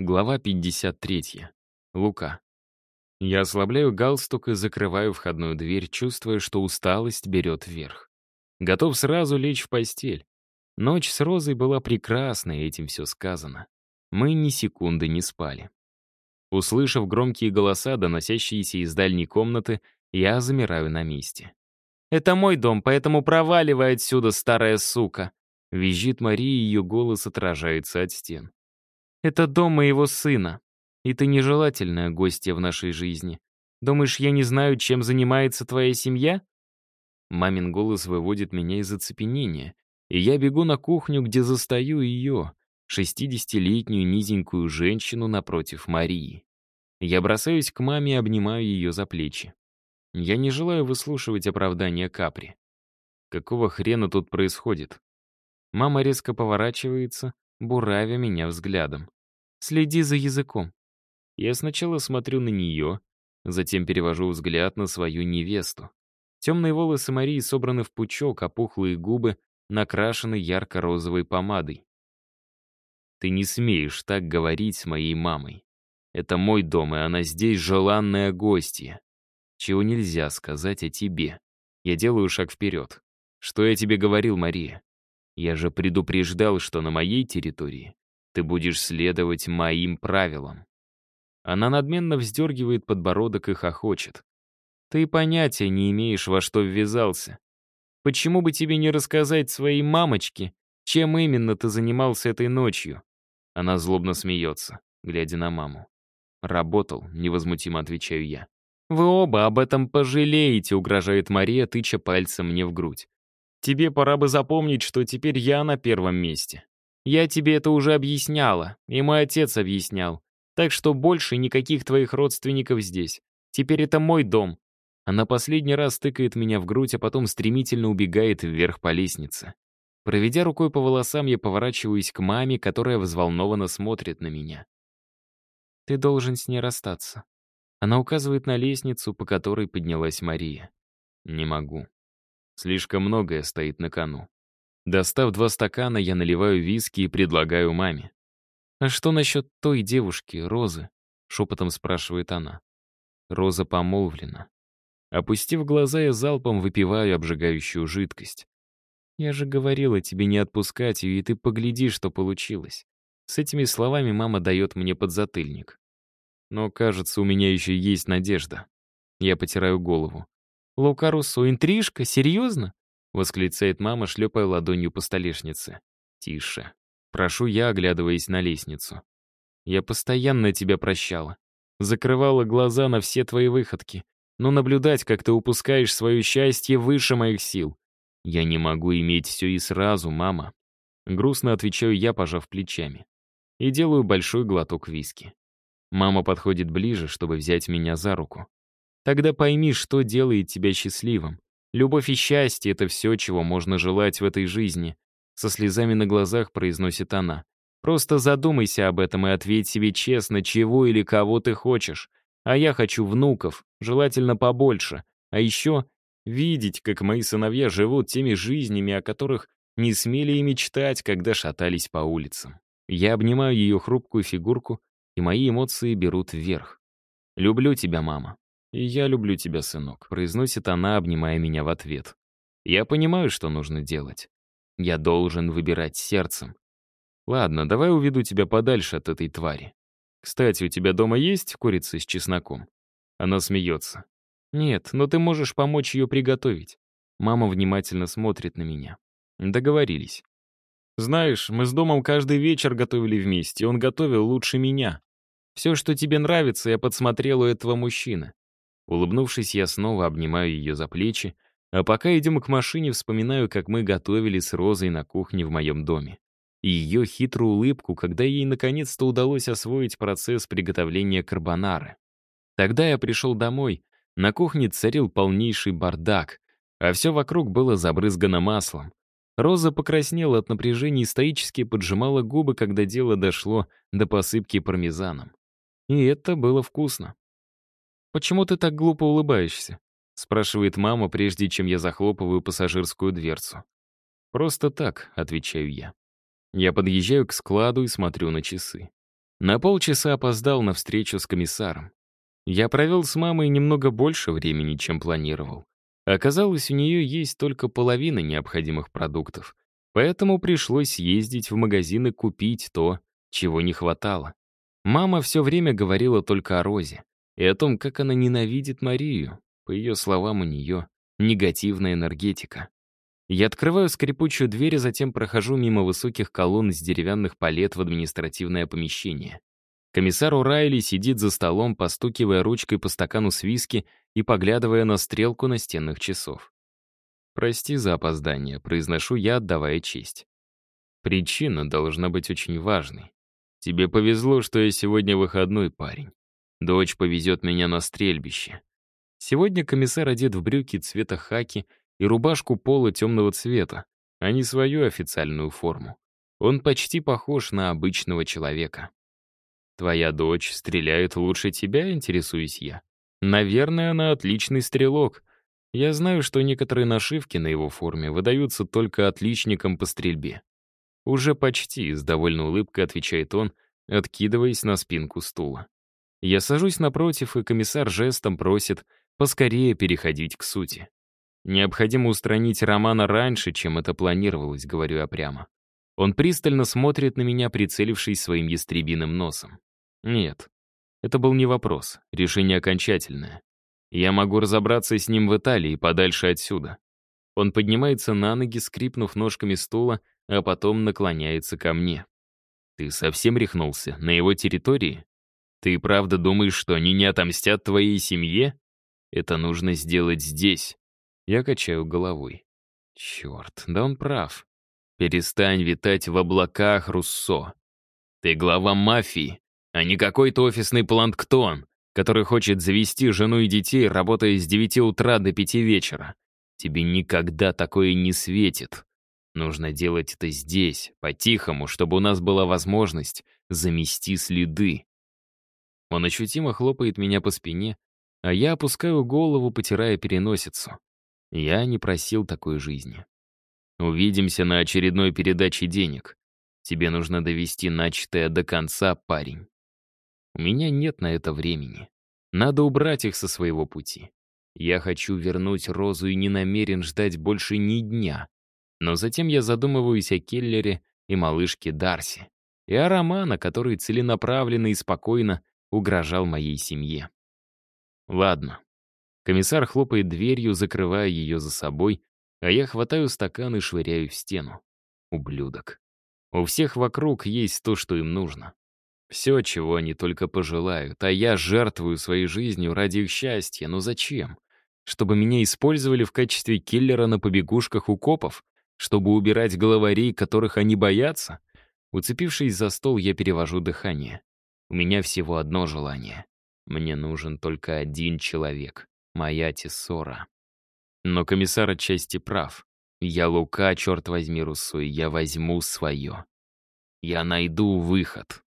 Глава 53. Лука. Я ослабляю галстук и закрываю входную дверь, чувствуя, что усталость берет вверх. Готов сразу лечь в постель. Ночь с Розой была прекрасной, этим все сказано. Мы ни секунды не спали. Услышав громкие голоса, доносящиеся из дальней комнаты, я замираю на месте. «Это мой дом, поэтому проваливай отсюда, старая сука!» Визжит Мария, ее голос отражается от стен. Это дом моего сына. И ты нежелательная гостья в нашей жизни. Думаешь, я не знаю, чем занимается твоя семья?» Мамин голос выводит меня из оцепенения, и я бегу на кухню, где застаю ее, шестидесятилетнюю низенькую женщину напротив Марии. Я бросаюсь к маме и обнимаю ее за плечи. Я не желаю выслушивать оправдания Капри. Какого хрена тут происходит? Мама резко поворачивается, буравя меня взглядом. «Следи за языком». Я сначала смотрю на нее, затем перевожу взгляд на свою невесту. Темные волосы Марии собраны в пучок, а пухлые губы накрашены ярко-розовой помадой. «Ты не смеешь так говорить с моей мамой. Это мой дом, и она здесь желанная гостья. Чего нельзя сказать о тебе. Я делаю шаг вперед. Что я тебе говорил, Мария? Я же предупреждал, что на моей территории ты будешь следовать моим правилам. Она надменно вздергивает подбородок и хохочет. Ты понятия не имеешь, во что ввязался. Почему бы тебе не рассказать своей мамочке, чем именно ты занимался этой ночью? Она злобно смеется, глядя на маму. «Работал», — невозмутимо отвечаю я. «Вы оба об этом пожалеете», — угрожает Мария, тыча пальцем мне в грудь. Тебе пора бы запомнить, что теперь я на первом месте. Я тебе это уже объясняла, и мой отец объяснял. Так что больше никаких твоих родственников здесь. Теперь это мой дом. Она последний раз тыкает меня в грудь, а потом стремительно убегает вверх по лестнице. Проведя рукой по волосам, я поворачиваюсь к маме, которая взволнованно смотрит на меня. «Ты должен с ней расстаться». Она указывает на лестницу, по которой поднялась Мария. «Не могу. Слишком многое стоит на кону. Достав два стакана, я наливаю виски и предлагаю маме. «А что насчет той девушки, Розы?» — шепотом спрашивает она. Роза помолвлена. Опустив глаза, я залпом выпиваю обжигающую жидкость. «Я же говорила тебе не отпускать ее, и ты погляди, что получилось». С этими словами мама дает мне подзатыльник. Но, кажется, у меня еще есть надежда. Я потираю голову. «Лука Руссо, интрижка? Серьезно?» — восклицает мама, шлепая ладонью по столешнице. «Тише. Прошу я, оглядываясь на лестницу. Я постоянно тебя прощала. Закрывала глаза на все твои выходки. Но наблюдать, как ты упускаешь свое счастье, выше моих сил. Я не могу иметь все и сразу, мама». Грустно отвечаю я, пожав плечами. И делаю большой глоток виски. Мама подходит ближе, чтобы взять меня за руку. Тогда пойми, что делает тебя счастливым. Любовь и счастье — это все, чего можно желать в этой жизни. Со слезами на глазах произносит она. Просто задумайся об этом и ответь себе честно, чего или кого ты хочешь. А я хочу внуков, желательно побольше. А еще видеть, как мои сыновья живут теми жизнями, о которых не смели и мечтать, когда шатались по улицам. Я обнимаю ее хрупкую фигурку, и мои эмоции берут вверх. «Люблю тебя, мама. «И я люблю тебя, сынок», — произносит она, обнимая меня в ответ. «Я понимаю, что нужно делать. Я должен выбирать сердцем. Ладно, давай уведу тебя подальше от этой твари. Кстати, у тебя дома есть курица с чесноком?» Она смеется. «Нет, но ты можешь помочь ее приготовить». Мама внимательно смотрит на меня. Договорились. «Знаешь, мы с домом каждый вечер готовили вместе, он готовил лучше меня. Все, что тебе нравится, я подсмотрел у этого мужчины. Улыбнувшись, я снова обнимаю ее за плечи, а пока идем к машине, вспоминаю, как мы готовили с Розой на кухне в моем доме. И ее хитрую улыбку, когда ей наконец-то удалось освоить процесс приготовления карбонары. Тогда я пришел домой, на кухне царил полнейший бардак, а все вокруг было забрызгано маслом. Роза покраснела от напряжения и стоически поджимала губы, когда дело дошло до посыпки пармезаном. И это было вкусно. «Почему ты так глупо улыбаешься?» — спрашивает мама, прежде чем я захлопываю пассажирскую дверцу. «Просто так», — отвечаю я. Я подъезжаю к складу и смотрю на часы. На полчаса опоздал на встречу с комиссаром. Я провел с мамой немного больше времени, чем планировал. Оказалось, у нее есть только половина необходимых продуктов, поэтому пришлось ездить в магазин и купить то, чего не хватало. Мама все время говорила только о Розе и о том, как она ненавидит Марию. По ее словам, у нее негативная энергетика. Я открываю скрипучую дверь, а затем прохожу мимо высоких колонн из деревянных палет в административное помещение. Комиссар Урайли сидит за столом, постукивая ручкой по стакану с виски и поглядывая на стрелку настенных часов. «Прости за опоздание», — произношу я, отдавая честь. Причина должна быть очень важной. Тебе повезло, что я сегодня выходной парень. Дочь повезет меня на стрельбище. Сегодня комиссар одет в брюки цвета хаки и рубашку пола темного цвета, а не свою официальную форму. Он почти похож на обычного человека. «Твоя дочь стреляет лучше тебя, интересуюсь я. Наверное, она отличный стрелок. Я знаю, что некоторые нашивки на его форме выдаются только отличникам по стрельбе. Уже почти, с довольной улыбкой отвечает он, откидываясь на спинку стула. Я сажусь напротив, и комиссар жестом просит поскорее переходить к сути. Необходимо устранить Романа раньше, чем это планировалось, говорю я прямо. Он пристально смотрит на меня, прицелившись своим ястребиным носом. Нет, это был не вопрос, решение окончательное. Я могу разобраться с ним в Италии, подальше отсюда. Он поднимается на ноги, скрипнув ножками стула, а потом наклоняется ко мне. Ты совсем рехнулся? На его территории? Ты правда думаешь, что они не отомстят твоей семье? Это нужно сделать здесь. Я качаю головой. Черт, да он прав. Перестань витать в облаках, Руссо. Ты глава мафии, а не какой-то офисный планктон, который хочет завести жену и детей, работая с 9 утра до 5 вечера. Тебе никогда такое не светит. Нужно делать это здесь, по-тихому, чтобы у нас была возможность замести следы. Он ощутимо хлопает меня по спине, а я опускаю голову, потирая переносицу. Я не просил такой жизни. Увидимся на очередной передаче денег. Тебе нужно довести начатое до конца, парень. У меня нет на это времени. Надо убрать их со своего пути. Я хочу вернуть Розу и не намерен ждать больше ни дня. Но затем я задумываюсь о Келлере и малышке Дарси. И о Романа, который целенаправленно и спокойно угрожал моей семье. Ладно, Комиссар хлопает дверью, закрывая ее за собой, а я хватаю стакан и швыряю в стену. Ублюдок. У всех вокруг есть то, что им нужно. Все, чего они только пожелают, а я жертвую своей жизнью ради их счастья. Но зачем? Чтобы меня использовали в качестве киллера на побегушках у копов? Чтобы убирать главарей, которых они боятся? Уцепившись за стол, я перевожу дыхание. У меня всего одно желание. Мне нужен только один человек моя Тессора. Но комиссар отчасти прав. Я Лука, черт возьми, Руссо, я возьму свое. Я найду выход.